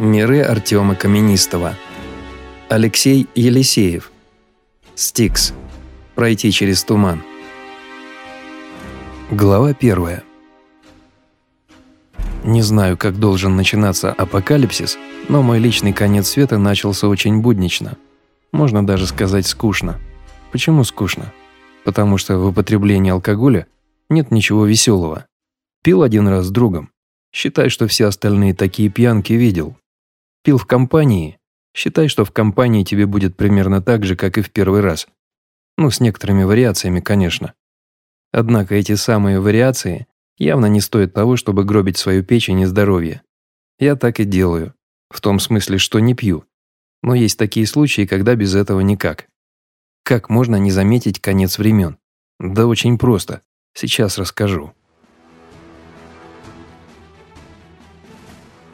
Миры Артема Каменистого. Алексей Елисеев. Стикс. Пройти через туман. Глава первая. Не знаю, как должен начинаться апокалипсис, но мой личный конец света начался очень буднично. Можно даже сказать скучно. Почему скучно? Потому что в употреблении алкоголя нет ничего веселого. Пил один раз с другом. Считай, что все остальные такие пьянки видел. Пил в компании. Считай, что в компании тебе будет примерно так же, как и в первый раз. Ну, с некоторыми вариациями, конечно. Однако эти самые вариации явно не стоят того, чтобы гробить свою печень и здоровье. Я так и делаю. В том смысле, что не пью. Но есть такие случаи, когда без этого никак. Как можно не заметить конец времен? Да очень просто. Сейчас расскажу.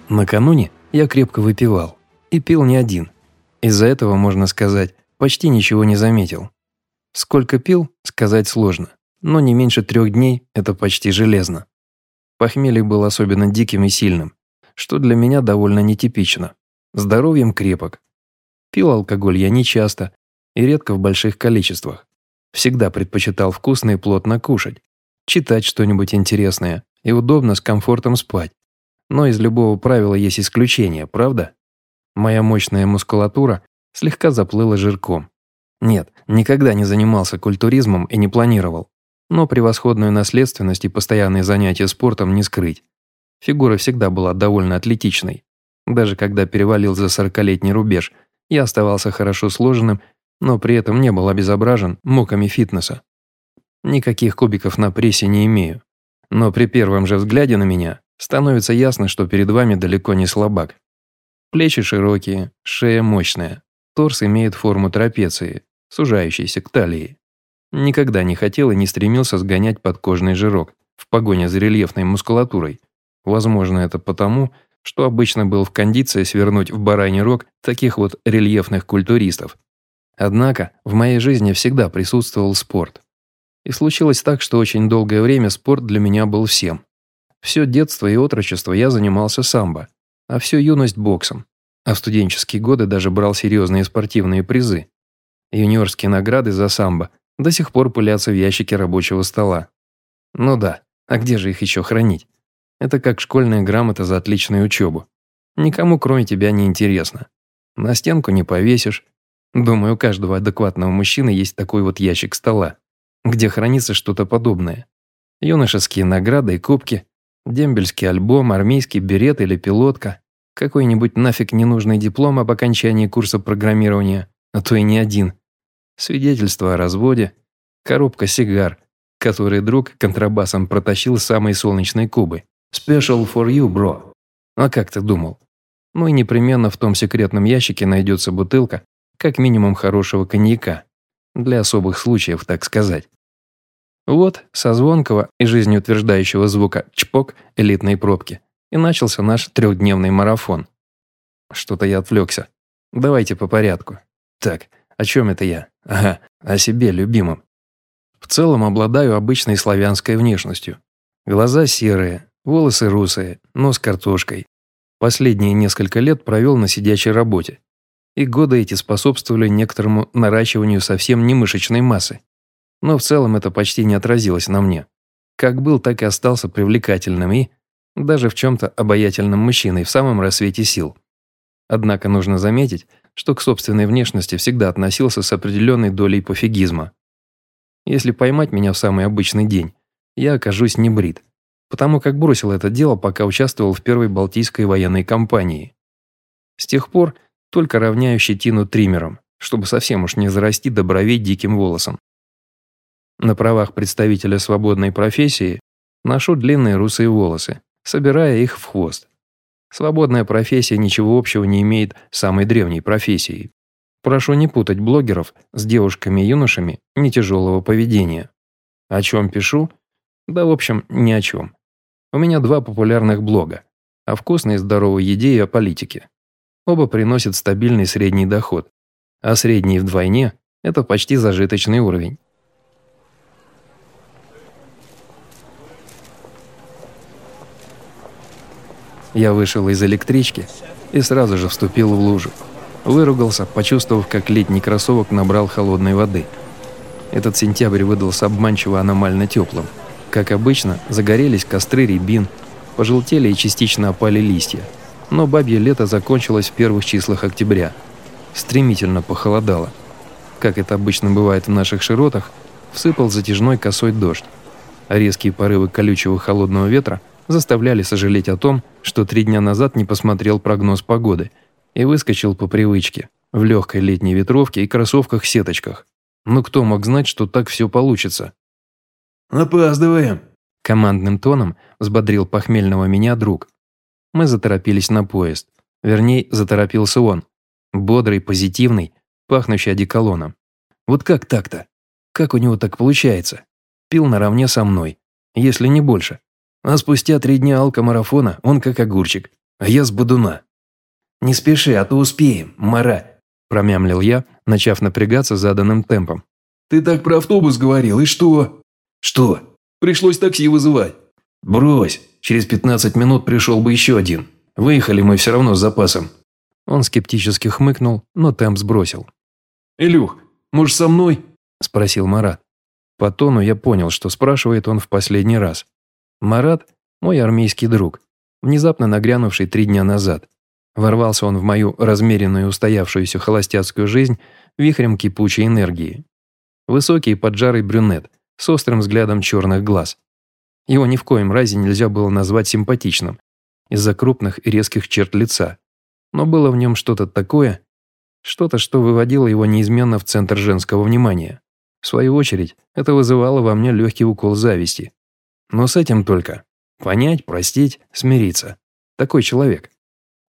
Накануне я крепко выпивал. И пил не один. Из-за этого, можно сказать, почти ничего не заметил. Сколько пил, сказать сложно. Но не меньше трех дней – это почти железно. Похмелье было особенно диким и сильным, что для меня довольно нетипично. Здоровьем крепок. Пил алкоголь я нечасто и редко в больших количествах. Всегда предпочитал вкусно и плотно кушать, читать что-нибудь интересное и удобно с комфортом спать. Но из любого правила есть исключение, правда? Моя мощная мускулатура слегка заплыла жирком. Нет, никогда не занимался культуризмом и не планировал. Но превосходную наследственность и постоянные занятия спортом не скрыть. Фигура всегда была довольно атлетичной. Даже когда перевалил за сорокалетний рубеж, я оставался хорошо сложенным, но при этом не был обезображен муками фитнеса. Никаких кубиков на прессе не имею. Но при первом же взгляде на меня становится ясно, что перед вами далеко не слабак. Плечи широкие, шея мощная, торс имеет форму трапеции, сужающейся к талии. Никогда не хотел и не стремился сгонять подкожный жирок в погоне за рельефной мускулатурой. Возможно, это потому, что обычно был в кондиции свернуть в бараний рог таких вот рельефных культуристов. Однако в моей жизни всегда присутствовал спорт. И случилось так, что очень долгое время спорт для меня был всем. Все детство и отрочество я занимался самбо, а всю юность боксом. А в студенческие годы даже брал серьезные спортивные призы. Юниорские награды за самбо до сих пор пылятся в ящике рабочего стола. Ну да, а где же их еще хранить? Это как школьная грамота за отличную учебу. Никому кроме тебя не интересно. На стенку не повесишь. Думаю, у каждого адекватного мужчины есть такой вот ящик стола, где хранится что-то подобное. Юношеские награды и кубки, дембельский альбом, армейский берет или пилотка, какой-нибудь нафиг ненужный диплом об окончании курса программирования, а то и не один – свидетельство о разводе, коробка сигар, который друг контрабасом протащил с самой солнечной Кубы. «Special for you, bro». А как ты думал? Ну и непременно в том секретном ящике найдется бутылка, как минимум хорошего коньяка. Для особых случаев, так сказать. Вот, со звонкого и жизнеутверждающего звука «чпок» элитной пробки и начался наш трехдневный марафон. Что-то я отвлекся. Давайте по порядку. Так, о чем это я? Ага, о себе любимом. В целом обладаю обычной славянской внешностью. Глаза серые, волосы русые, нос картошкой. Последние несколько лет провел на сидячей работе. И годы эти способствовали некоторому наращиванию совсем не мышечной массы. Но в целом это почти не отразилось на мне. Как был, так и остался привлекательным и, даже в чем-то обаятельным мужчиной в самом рассвете сил. Однако нужно заметить, что к собственной внешности всегда относился с определенной долей пофигизма. Если поймать меня в самый обычный день, я окажусь не брит, потому как бросил это дело, пока участвовал в первой Балтийской военной кампании. С тех пор только равняю щетину триммером, чтобы совсем уж не зарасти до бровей диким волосом. На правах представителя свободной профессии ношу длинные русые волосы, собирая их в хвост. Свободная профессия ничего общего не имеет с самой древней профессией. Прошу не путать блогеров с девушками и юношами не тяжелого поведения. О чем пишу? Да, в общем, ни о чем. У меня два популярных блога. О вкусной и здоровой еде и о политике. Оба приносят стабильный средний доход. А средний вдвойне – это почти зажиточный уровень. Я вышел из электрички и сразу же вступил в лужу. Выругался, почувствовав, как летний кроссовок набрал холодной воды. Этот сентябрь выдался обманчиво аномально теплым. Как обычно, загорелись костры рябин, пожелтели и частично опали листья. Но бабье лето закончилось в первых числах октября. Стремительно похолодало. Как это обычно бывает в наших широтах, всыпал затяжной косой дождь. Резкие порывы колючего холодного ветра заставляли сожалеть о том, что три дня назад не посмотрел прогноз погоды и выскочил по привычке в легкой летней ветровке и кроссовках-сеточках. Но кто мог знать, что так все получится? «Опаздываем!» Командным тоном взбодрил похмельного меня друг. Мы заторопились на поезд. Вернее, заторопился он. Бодрый, позитивный, пахнущий одеколоном. Вот как так-то? Как у него так получается? Пил наравне со мной, если не больше. А спустя три дня алкомарафона он как огурчик, а я с бодуна. «Не спеши, а то успеем, Мара», – промямлил я, начав напрягаться заданным темпом. «Ты так про автобус говорил, и что?» «Что?» «Пришлось такси вызывать». «Брось, через 15 минут пришел бы еще один. Выехали мы все равно с запасом». Он скептически хмыкнул, но темп сбросил. «Илюх, может, со мной?» – спросил Марат. По тону я понял, что спрашивает он в последний раз. Марат – мой армейский друг, внезапно нагрянувший три дня назад. Ворвался он в мою размеренную устоявшуюся холостяцкую жизнь вихрем кипучей энергии. Высокий поджарый брюнет с острым взглядом черных глаз. Его ни в коем разе нельзя было назвать симпатичным из-за крупных и резких черт лица. Но было в нем что-то такое, что-то, что выводило его неизменно в центр женского внимания. В свою очередь, это вызывало во мне легкий укол зависти. Но с этим только. Понять, простить, смириться. Такой человек.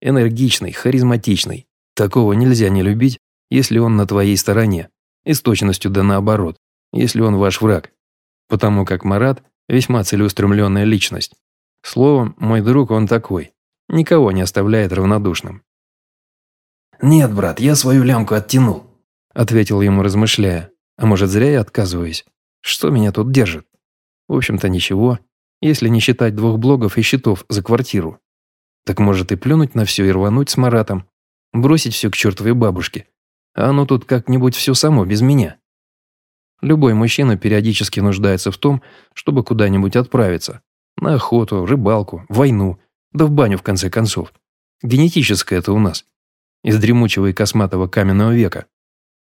Энергичный, харизматичный. Такого нельзя не любить, если он на твоей стороне. И с точностью да наоборот, если он ваш враг. Потому как Марат – весьма целеустремленная личность. Словом, мой друг он такой. Никого не оставляет равнодушным. «Нет, брат, я свою лямку оттянул», – ответил ему, размышляя. «А может, зря я отказываюсь? Что меня тут держит? В общем-то, ничего, если не считать двух блогов и счетов за квартиру. Так может и плюнуть на все и рвануть с Маратом, бросить все к чертовой бабушке. А оно тут как-нибудь все само, без меня. Любой мужчина периодически нуждается в том, чтобы куда-нибудь отправиться. На охоту, рыбалку, войну, да в баню в конце концов. Генетическое это у нас. Из дремучего и косматого каменного века.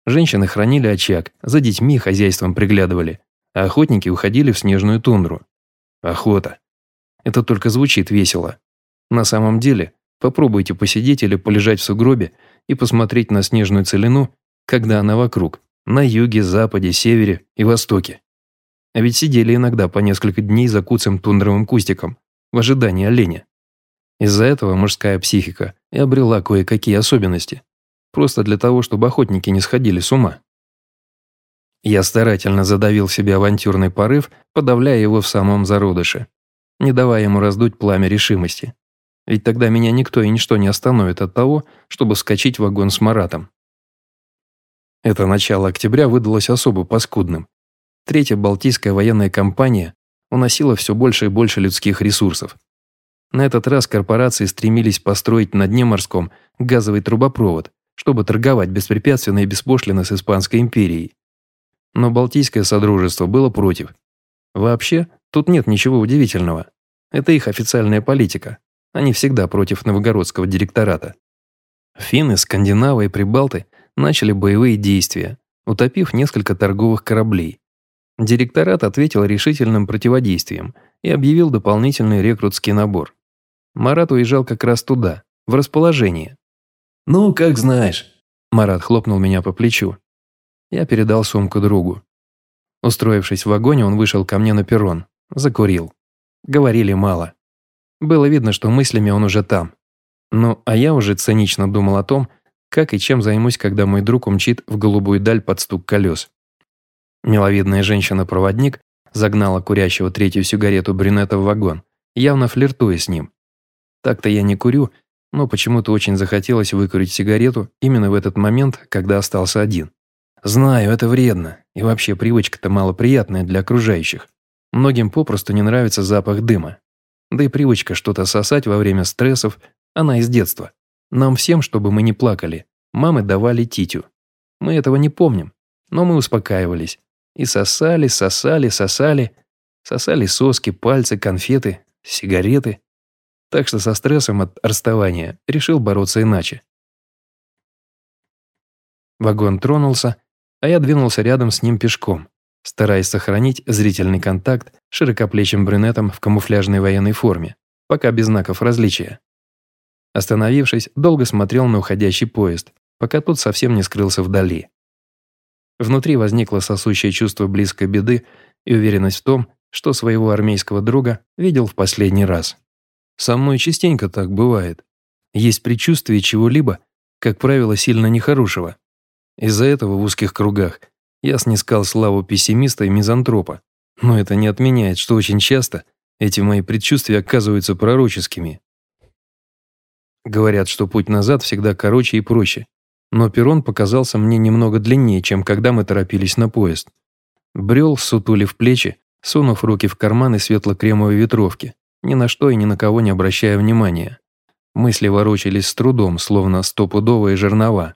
Женщины хранили очаг, за детьми хозяйством приглядывали, а охотники уходили в снежную тундру. Охота. Это только звучит весело. На самом деле, попробуйте посидеть или полежать в сугробе и посмотреть на снежную целину, когда она вокруг, на юге, западе, севере и востоке. А ведь сидели иногда по несколько дней за куцым тундровым кустиком, в ожидании оленя. Из-за этого мужская психика и обрела кое-какие особенности. Просто для того, чтобы охотники не сходили с ума. Я старательно задавил себе авантюрный порыв, подавляя его в самом зародыше, не давая ему раздуть пламя решимости. Ведь тогда меня никто и ничто не остановит от того, чтобы вскочить в вагон с Маратом. Это начало октября выдалось особо паскудным. Третья Балтийская военная компания уносила все больше и больше людских ресурсов. На этот раз корпорации стремились построить на дне морском газовый трубопровод, чтобы торговать беспрепятственно и беспошлино с Испанской империей. Но Балтийское Содружество было против. Вообще, тут нет ничего удивительного. Это их официальная политика. Они всегда против новгородского директората. Финны, скандинавы и прибалты начали боевые действия, утопив несколько торговых кораблей. Директорат ответил решительным противодействием и объявил дополнительный рекрутский набор. Марат уезжал как раз туда, в расположение. «Ну, как знаешь». Марат хлопнул меня по плечу. Я передал сумку другу. Устроившись в вагоне, он вышел ко мне на перрон. Закурил. Говорили мало. Было видно, что мыслями он уже там. Ну, а я уже цинично думал о том, как и чем займусь, когда мой друг умчит в голубую даль под стук колес. Миловидная женщина-проводник загнала курящего третью сигарету брюнета в вагон, явно флиртуя с ним. Так-то я не курю, но почему-то очень захотелось выкурить сигарету именно в этот момент, когда остался один. Знаю, это вредно, и вообще привычка-то малоприятная для окружающих. Многим попросту не нравится запах дыма. Да и привычка что-то сосать во время стрессов, она из детства. Нам всем, чтобы мы не плакали, мамы давали титю. Мы этого не помним, но мы успокаивались. И сосали, сосали, сосали. Сосали соски, пальцы, конфеты, сигареты. Так что со стрессом от расставания решил бороться иначе. Вагон тронулся, а я двинулся рядом с ним пешком, стараясь сохранить зрительный контакт с широкоплечим брюнетом в камуфляжной военной форме, пока без знаков различия. Остановившись, долго смотрел на уходящий поезд, пока тот совсем не скрылся вдали. Внутри возникло сосущее чувство близкой беды и уверенность в том, что своего армейского друга видел в последний раз. Со мной частенько так бывает. Есть предчувствие чего-либо, как правило, сильно нехорошего. Из-за этого в узких кругах я снискал славу пессимиста и мизантропа. Но это не отменяет, что очень часто эти мои предчувствия оказываются пророческими. Говорят, что путь назад всегда короче и проще. Но перрон показался мне немного длиннее, чем когда мы торопились на поезд. Брел, сутулив плечи, сунув руки в карманы светло-кремовой ветровки, ни на что и ни на кого не обращая внимания. Мысли ворочались с трудом, словно стопудовые жернова.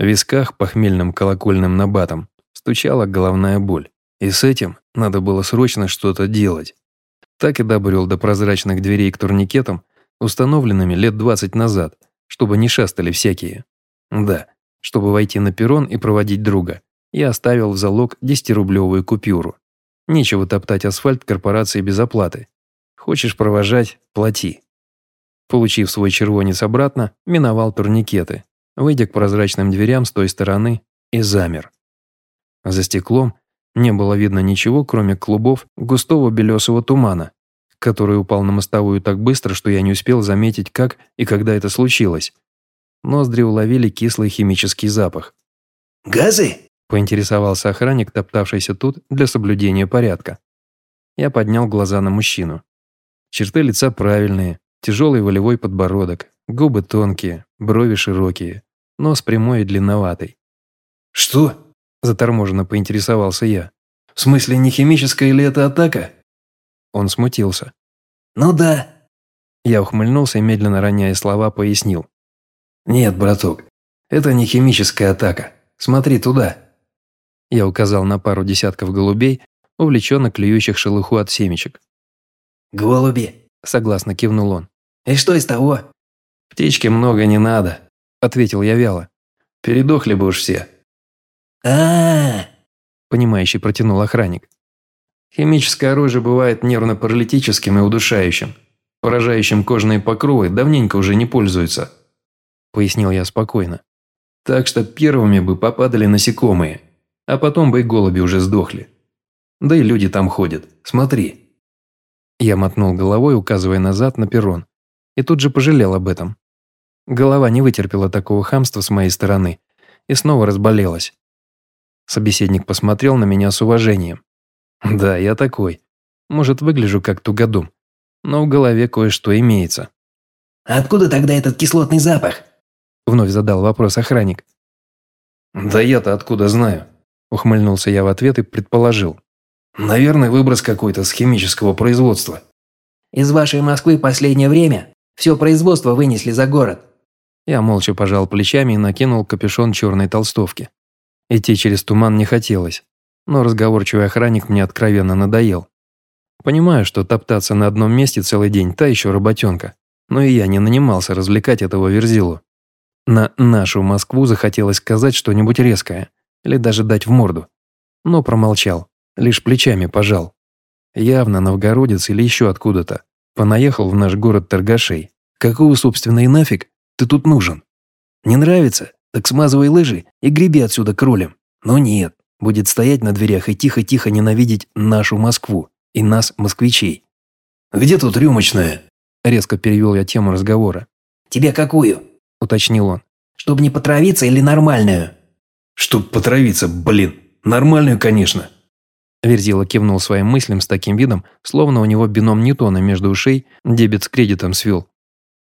В висках похмельным колокольным набатом стучала головная боль. И с этим надо было срочно что-то делать. Так и добрел до прозрачных дверей к турникетам, установленными лет 20 назад, чтобы не шастали всякие. Да, чтобы войти на перрон и проводить друга, я оставил в залог 10-рублевую купюру. Нечего топтать асфальт корпорации без оплаты. Хочешь провожать – плати. Получив свой червонец обратно, миновал турникеты, выйдя к прозрачным дверям с той стороны и замер. За стеклом не было видно ничего, кроме клубов густого белесого тумана, который упал на мостовую так быстро, что я не успел заметить, как и когда это случилось. Ноздри уловили кислый химический запах. «Газы?» – поинтересовался охранник, топтавшийся тут для соблюдения порядка. Я поднял глаза на мужчину. Черты лица правильные, тяжелый волевой подбородок, губы тонкие, брови широкие, нос прямой и длинноватый. «Что?» – заторможенно поинтересовался я. «В смысле, не химическая ли это атака?» Он смутился. «Ну да». Я ухмыльнулся и, медленно роняя слова, пояснил. «Нет, браток, это не химическая атака. Смотри туда». Я указал на пару десятков голубей, увлеченно клюющих шелуху от семечек. «Голуби», – согласно кивнул он. «И что из того?» «Птички много не надо», – ответил я вяло. «Передохли бы уж все». А, понимающий протянул охранник. Химическое оружие бывает нервно-паралитическим и удушающим. Поражающим кожные покровы давненько уже не пользуются. Пояснил я спокойно. Так что первыми бы попадали насекомые, а потом бы и голуби уже сдохли. Да и люди там ходят. Смотри. Я мотнул головой, указывая назад на перрон. И тут же пожалел об этом. Голова не вытерпела такого хамства с моей стороны и снова разболелась. Собеседник посмотрел на меня с уважением. Да, я такой. Может, выгляжу как тугодум, но в голове кое-что имеется. откуда тогда этот кислотный запах?» Вновь задал вопрос охранник. «Да я-то откуда знаю?» Ухмыльнулся я в ответ и предположил. «Наверное, выброс какой-то с химического производства». «Из вашей Москвы последнее время все производство вынесли за город». Я молча пожал плечами и накинул капюшон черной толстовки. Идти через туман не хотелось но разговорчивый охранник мне откровенно надоел. Понимаю, что топтаться на одном месте целый день – та еще работенка, но и я не нанимался развлекать этого верзилу. На нашу Москву захотелось сказать что-нибудь резкое или даже дать в морду. Но промолчал, лишь плечами пожал. Явно новгородец или еще откуда-то. Понаехал в наш город торгашей. Какого, собственно, и нафиг ты тут нужен? Не нравится? Так смазывай лыжи и греби отсюда кролем. Но нет, будет стоять на дверях и тихо-тихо ненавидеть нашу Москву и нас, москвичей. «Где тут рюмочная?» Резко перевел я тему разговора. «Тебе какую?» – уточнил он. «Чтобы не потравиться или нормальную?» «Чтоб потравиться, блин. Нормальную, конечно». Верзила кивнул своим мыслям с таким видом, словно у него бином Ньютона между ушей дебет с кредитом свел.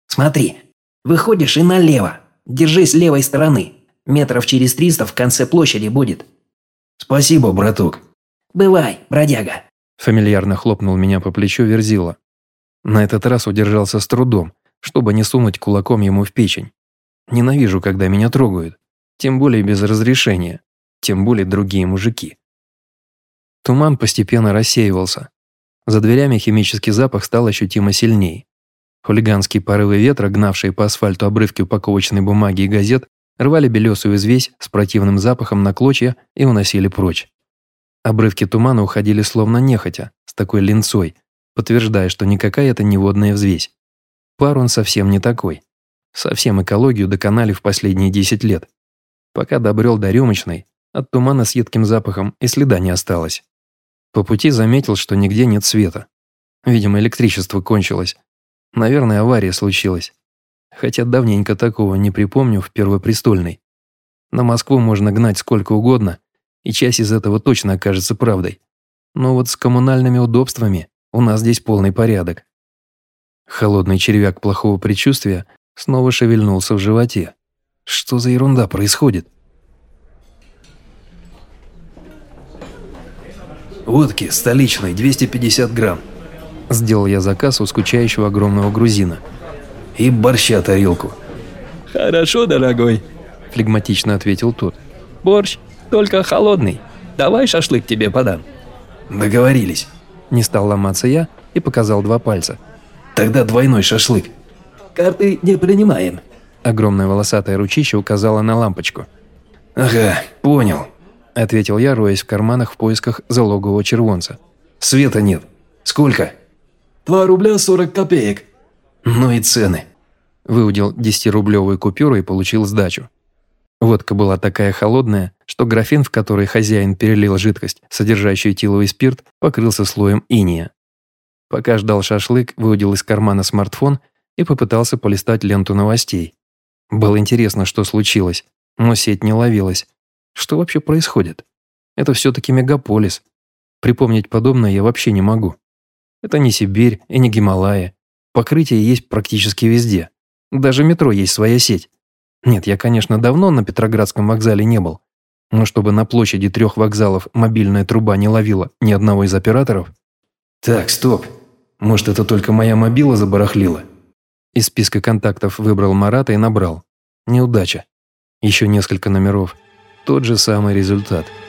«Смотри, выходишь и налево. Держись левой стороны. Метров через триста в конце площади будет. «Спасибо, браток». «Бывай, бродяга». Фамильярно хлопнул меня по плечу Верзила. На этот раз удержался с трудом, чтобы не сунуть кулаком ему в печень. Ненавижу, когда меня трогают. Тем более без разрешения. Тем более другие мужики. Туман постепенно рассеивался. За дверями химический запах стал ощутимо сильней. Хулиганские порывы ветра, гнавшие по асфальту обрывки упаковочной бумаги и газет, рвали белесую известь с противным запахом на клочья и уносили прочь. Обрывки тумана уходили словно нехотя, с такой линцой, подтверждая, что никакая это не водная взвесь. Пар он совсем не такой. Совсем экологию доконали в последние 10 лет. Пока добрел до рюмочной, от тумана с едким запахом и следа не осталось. По пути заметил, что нигде нет света. Видимо, электричество кончилось. Наверное, авария случилась. Хотя давненько такого не припомню в Первопрестольной. На Москву можно гнать сколько угодно, и часть из этого точно окажется правдой. Но вот с коммунальными удобствами у нас здесь полный порядок. Холодный червяк плохого предчувствия снова шевельнулся в животе. Что за ерунда происходит? «Водки столичной, 250 грамм», – сделал я заказ у скучающего огромного грузина. «И борща тарелку». «Хорошо, дорогой», – флегматично ответил тот. «Борщ только холодный. Давай шашлык тебе подам». «Договорились». Не стал ломаться я и показал два пальца. «Тогда двойной шашлык». «Карты не принимаем». Огромное волосатое ручище указало на лампочку. «Ага, понял», – ответил я, роясь в карманах в поисках залогового червонца. «Света нет. Сколько?» «Два рубля сорок копеек». «Ну и цены». Выудил десятирублевую купюру и получил сдачу. Водка была такая холодная, что графин, в который хозяин перелил жидкость, содержащую этиловый спирт, покрылся слоем иния. Пока ждал шашлык, выудил из кармана смартфон и попытался полистать ленту новостей. Было интересно, что случилось, но сеть не ловилась. Что вообще происходит? Это все-таки мегаполис. Припомнить подобное я вообще не могу. Это не Сибирь и не Гималая. Покрытие есть практически везде. Даже метро есть своя сеть. Нет, я, конечно, давно на Петроградском вокзале не был. Но чтобы на площади трех вокзалов мобильная труба не ловила ни одного из операторов... Так, стоп. Может, это только моя мобила забарахлила? Из списка контактов выбрал Марата и набрал. Неудача. Еще несколько номеров. Тот же самый результат –